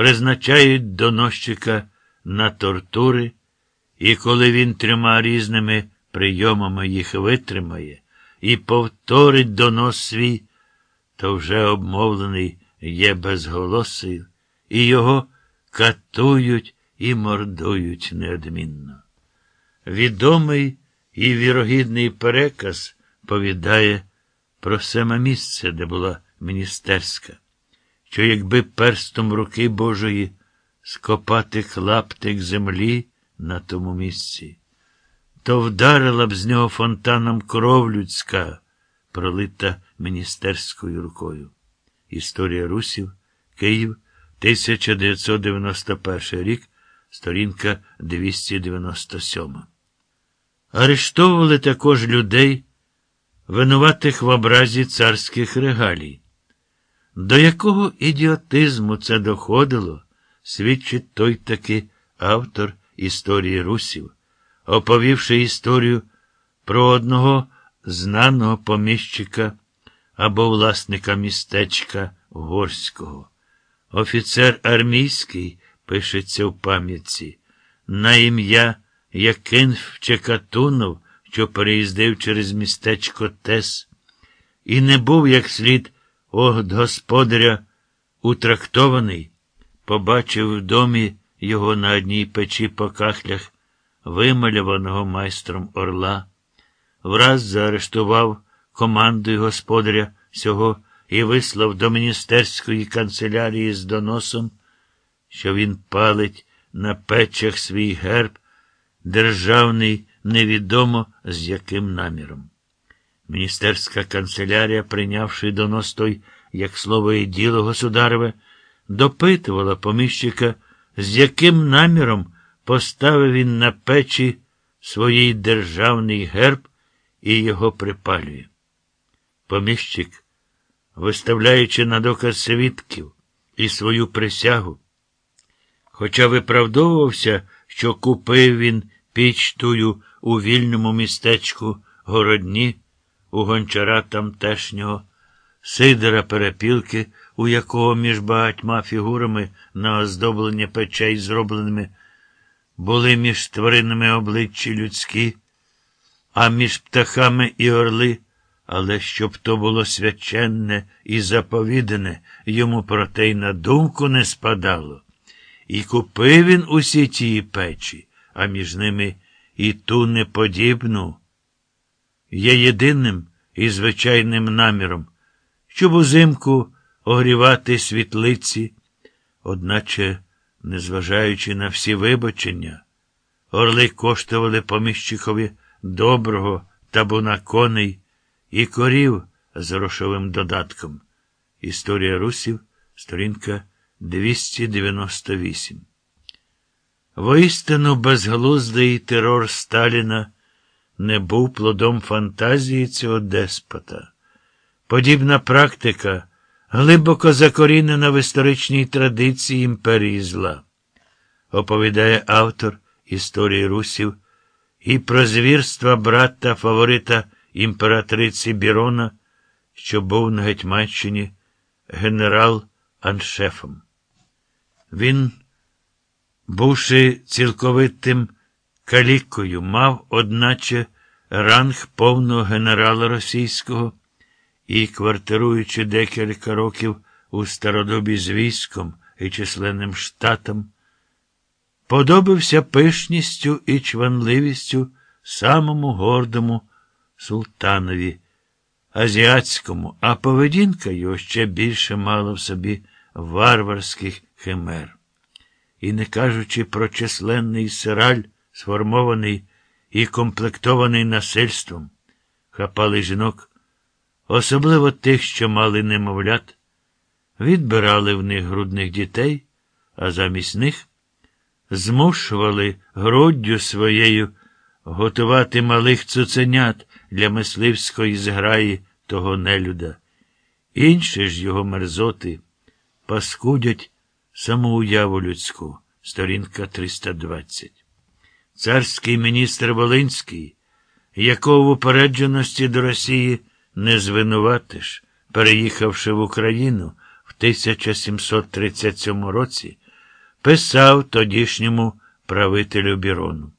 призначають доносчика на тортури, і коли він трьома різними прийомами їх витримає і повторить донос свій, то вже обмовлений є безголосий, і його катують і мордують неодмінно. Відомий і вірогідний переказ повідає про саме місце, де була міністерська, що якби перстом руки Божої скопати клаптик землі на тому місці, то вдарила б з нього фонтаном кров людська, пролита міністерською рукою. Історія Русів, Київ, 1991 рік, сторінка 297. Арештовували також людей, винуватих в образі царських регалій. До якого ідіотизму це доходило, свідчить той таки автор історії русів, оповівши історію про одного знаного поміщика або власника містечка Горського. Офіцер армійський, пишеться в пам'ятці, на ім'я Якинф Чекатунов, що переїздив через містечко Тес, і не був як слід огд господаря утрактований, побачив в домі його на одній печі по кахлях, вималюваного майстром орла, враз заарештував командою господаря сього і вислав до міністерської канцелярії з доносом, що він палить на печах свій герб, державний невідомо з яким наміром. Міністерська канцелярія, прийнявши донос той, як слово і діло государеве, допитувала поміщика, з яким наміром поставив він на печі своїй державний герб і його припалює. Поміщик, виставляючи на доказ свідків і свою присягу, хоча виправдовувався, що купив він піч тую у вільному містечку городні, у гончара тамтешнього, Сидора перепілки, у якого між багатьма фігурами на оздоблення печей зробленими, були між тваринами обличчі людські, а між птахами і орли, але щоб то було свяченне і заповідане, йому про те й на думку не спадало. І купив він усі тії печі, а між ними і ту неподібну. Є єдиним і звичайним наміром, щоб узимку огрівати світлиці, одначе, незважаючи на всі вибачення, орли коштували поміщикові доброго табуна коней і корів з грошовим додатком. Історія русів, сторінка 298. Воістину безглуздий терор Сталіна не був плодом фантазії цього деспота. Подібна практика глибоко закорінена в історичній традиції імперії зла. Оповідає автор історії русів і про звірства брата фаворита імператриці Бірона, що був на Гетьманщині генерал Аншефом. Він, бувши цілковитим калікою, мав, одначе, ранг повного генерала російського і, квартируючи декілька років у стародобі з військом і численним штатом, подобався пишністю і чванливістю самому гордому султанові, азіатському, а поведінка його ще більше мала в собі варварських химер. І не кажучи про численний сираль, сформований і комплектований насильством, хапали жінок, особливо тих, що мали немовлят, відбирали в них грудних дітей, а замість них змушували груддю своєю готувати малих цуценят для мисливської зграї того нелюда. Інші ж його мерзоти паскудять саму уяву людську, сторінка 320. Царський міністр Волинський, якого в упередженості до Росії не звинуватиш, переїхавши в Україну в 1737 році, писав тодішньому правителю Бірону.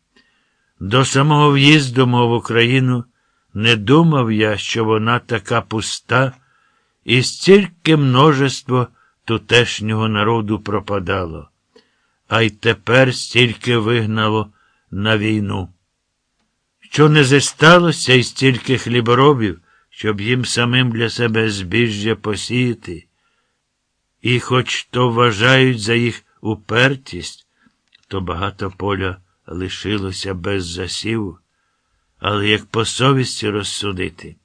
До самого в'їзду мов в Україну не думав я, що вона така пуста, і стільки множество тутешнього народу пропадало, а й тепер стільки вигнало на війну. Що не засталося й стільки хліборобів, щоб їм самим для себе збіжжя посіяти, і хоч то вважають за їх упертість, то багато поля лишилося без засіву, але як по совісті розсудити,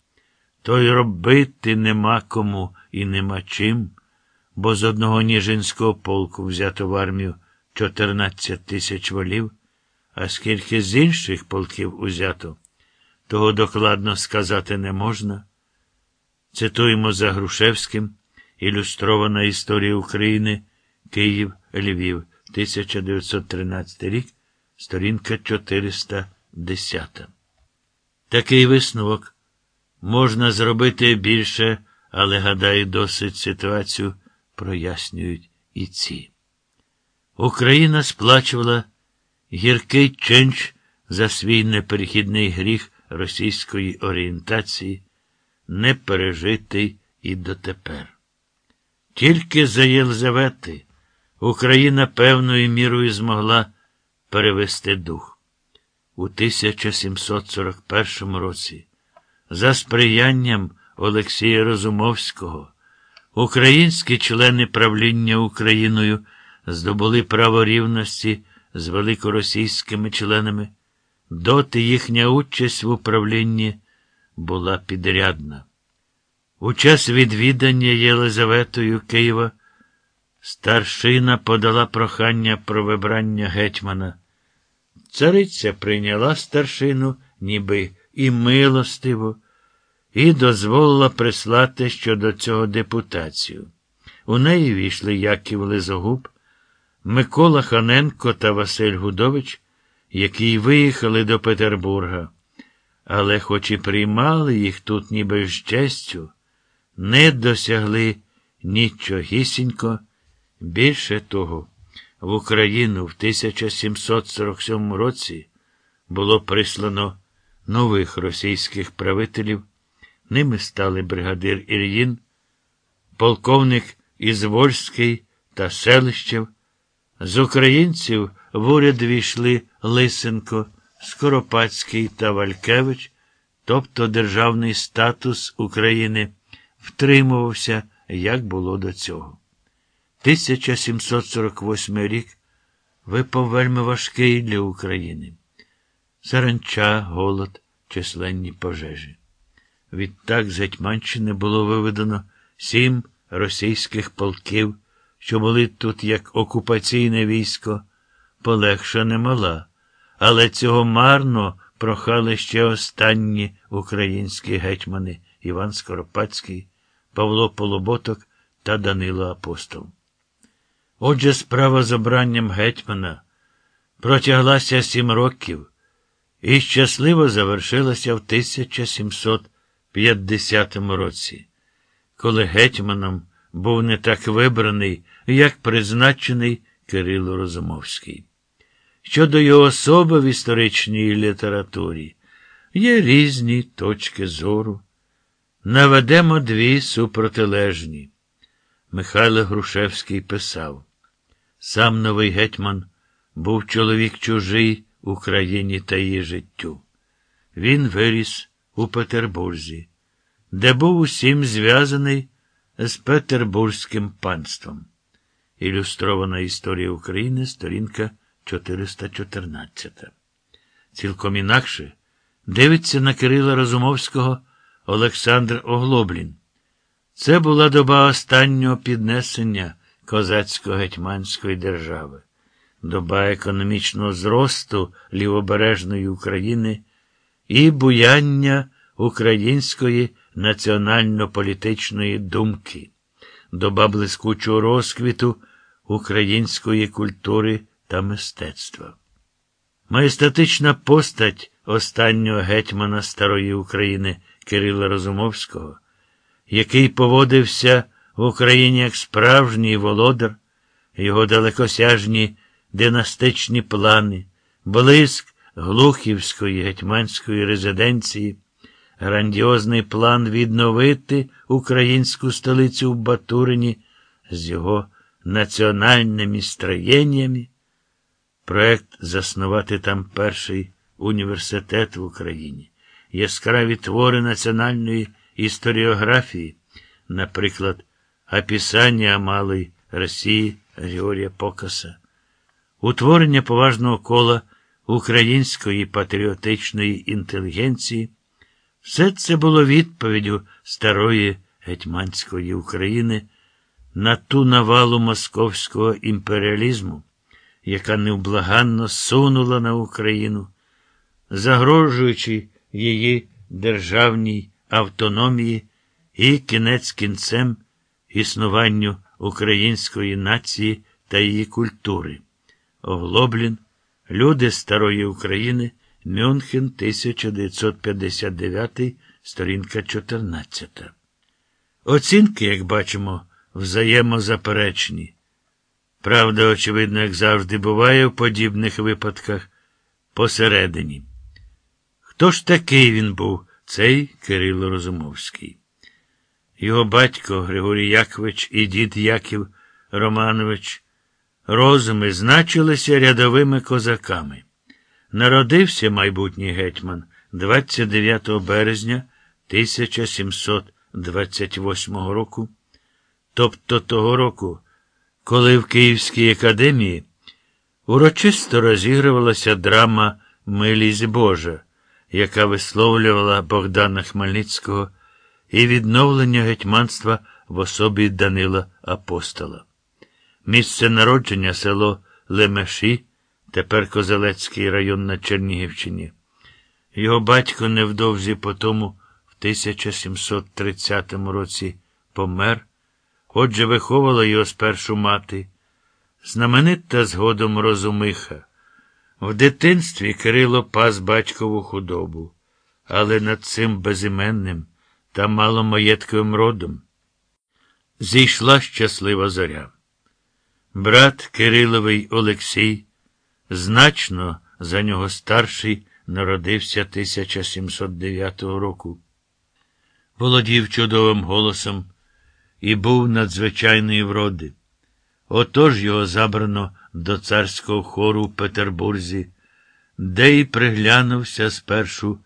то й робити нема кому і нема чим, бо з одного Ніжинського полку взято в армію 14 тисяч волів, а скільки з інших полків узято, того докладно сказати не можна. Цитуємо за Грушевським ілюстрована історія України Київ, Львів, 1913 рік, сторінка 410. Такий висновок можна зробити більше, але, гадаю, досить ситуацію прояснюють і ці. Україна сплачувала гіркий ченч за свій неперехідний гріх російської орієнтації, не пережитий і дотепер. Тільки за Єлизавети Україна певною мірою змогла перевести дух. У 1741 році, за сприянням Олексія Розумовського, українські члени правління Україною здобули право рівності з великоросійськими членами, доти їхня участь в управлінні була підрядна. У час відвідання Єлизаветою Києва старшина подала прохання про вибрання гетьмана. Цариця прийняла старшину, ніби і милостиво, і дозволила прислати щодо цього депутацію. У неї війшли Яків Лизогуб, Микола Ханенко та Василь Гудович, які виїхали до Петербурга, але, хоч і приймали їх тут ніби з честю, не досягли нічогісінько. Більше того, в Україну в 1747 році було прислано нових російських правителів. Ними стали бригадир Ільїн, полковник Ізвольський та Селищев. З українців в уряд війшли Лисенко, Скоропадський та Валькевич, тобто державний статус України втримувався, як було до цього. 1748 рік випав вельми важкий для України. Саранча, голод, численні пожежі. Відтак з Гетьманщини було виведено сім російських полків, що були тут як окупаційне військо, полегша немала, але цього марно прохали ще останні українські гетьмани Іван Скоропадський, Павло Полоботок та Данило Апостол. Отже, справа з обранням гетьмана протяглася сім років і щасливо завершилася в 1750 році, коли гетьманом був не так вибраний, як призначений Кирило Розумовський. Щодо його особи в історичній літературі є різні точки зору. Наведемо дві супротилежні. Михайло Грушевський писав сам новий гетьман був чоловік чужий Україні та її життю. Він виріс у Петербурзі, де був усім зв'язаний з Петербурзьким панством. Ілюстрована історія України, сторінка 414. Цілком інакше дивиться на Кирила Розумовського Олександр Оглоблін. Це була доба останнього піднесення козацько-гетьманської держави, доба економічного зросту лівобережної України і буяння української національно-політичної думки, доба блискучого розквіту української культури та мистецтва. Маєстатична постать останнього гетьмана Старої України Кирила Розумовського, який поводився в Україні як справжній володар, його далекосяжні династичні плани, блиск Глухівської гетьманської резиденції, грандіозний план відновити українську столицю в Батурині з його національними строєннями, проект заснувати там перший університет в Україні, яскраві твори національної історіографії, наприклад, описання малої Росії Григорія Покаса, утворення поважного кола української патріотичної інтелігенції, все це було відповіддю старої гетьманської України на ту навалу московського імперіалізму, яка невблаганно сунула на Україну, загрожуючи її державній автономії і кінець кінцем існуванню української нації та її культури. Оглоблін, Люди Старої України, Мюнхен, 1959, сторінка 14. Оцінки, як бачимо, взаємозаперечні. Правда, очевидно, як завжди буває в подібних випадках, посередині. Хто ж такий він був, цей Кирило Розумовський? Його батько Григорій Якович і дід Яків Романович розуми значилися рядовими козаками. Народився майбутній гетьман 29 березня 1728 року, тобто того року, коли в Київській академії урочисто розігрувалася драма Милість Божа, яка висловлювала Богдана Хмельницького і відновлення гетьманства в особі Данила Апостола. Місце народження село Лемеші, тепер Козелецький район на Чернігівщині. Його батько невдовзі по тому в 1730 році помер, отже, виховала його спершу мати, знаменита згодом Розумиха. В дитинстві Кирило пас батькову худобу, але над цим безіменним та маломаєтковим родом зійшла щаслива зоря. Брат Кириловий Олексій, значно за нього старший, народився 1709 року. Володів чудовим голосом і був надзвичайної вроди. Отож його забрано до царського хору в Петербурзі, де й приглянувся спершу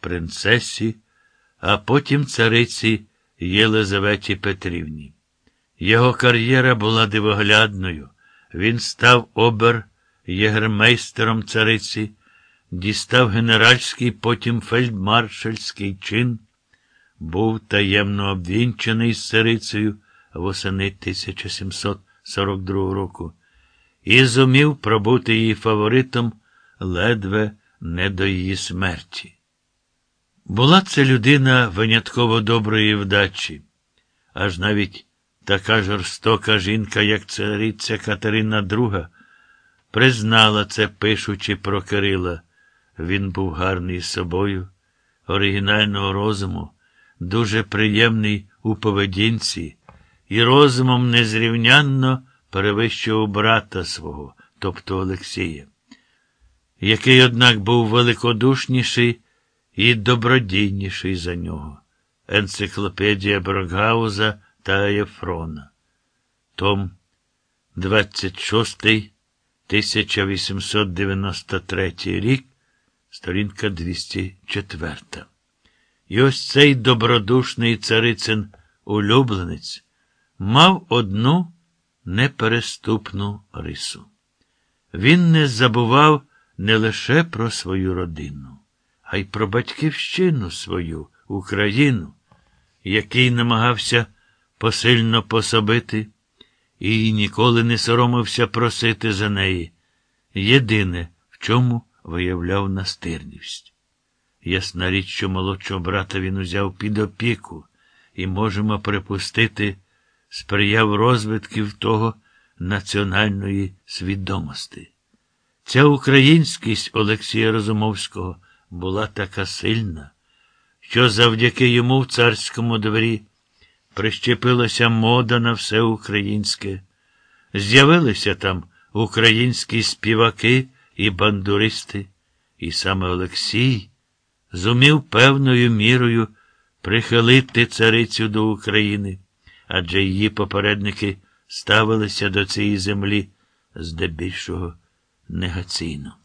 принцесі, а потім цариці Єлизаветі Петрівні. Його кар'єра була дивоглядною. Він став обер єгермейстером цариці, дістав генеральський, потім фельдмаршальський чин, був таємно обвінчений з царицею восени 1742 року і зумів пробути її фаворитом ледве не до її смерті. Була це людина винятково доброї вдачі, аж навіть Така жорстока жінка, як цариця Катерина II, признала це, пишучи про Кирила. Він був гарний собою, оригінального розуму, дуже приємний у поведінці, і розумом незрівнянно перевищував брата свого, тобто Олексія, який, однак, був великодушніший і добродійніший за нього. Енциклопедія Брокгауза та Єфрона. Том 26, 1893 рік, сторінка 204. І ось цей добродушний царицин улюбленець мав одну непереступну рису. Він не забував не лише про свою родину, а й про батьківщину свою, Україну, який намагався посильно пособити і ніколи не соромився просити за неї. Єдине, в чому виявляв настирність. Ясна річ, що молодшого брата він узяв під опіку, і можемо припустити, сприяв розвитків того національної свідомості. Ця українськість Олексія Розумовського була така сильна, що завдяки йому в царському дворі прищепилася мода на все українське. З'явилися там українські співаки і бандуристи, і саме Олексій зумів певною мірою прихилити царицю до України, адже її попередники ставилися до цієї землі здебільшого негаційно.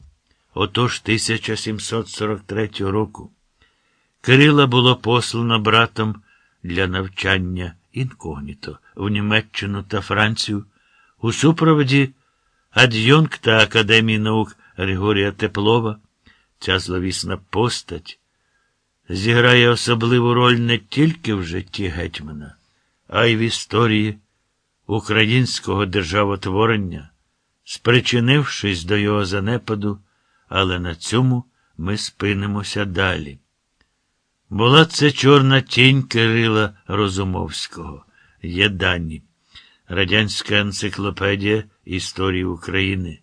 Отож 1743 року Кирила було послано братом для навчання інкогніто в Німеччину та Францію у супроводі ад'юнкта Академії наук Григорія Теплова. Ця зловісна постать зіграє особливу роль не тільки в житті гетьмана, а й в історії українського державотворення, спричинившись до його занепаду, але на цьому ми спинимося далі. Була це чорна тінь Кирила Розумовського. Є дані. Радянська енциклопедія історії України.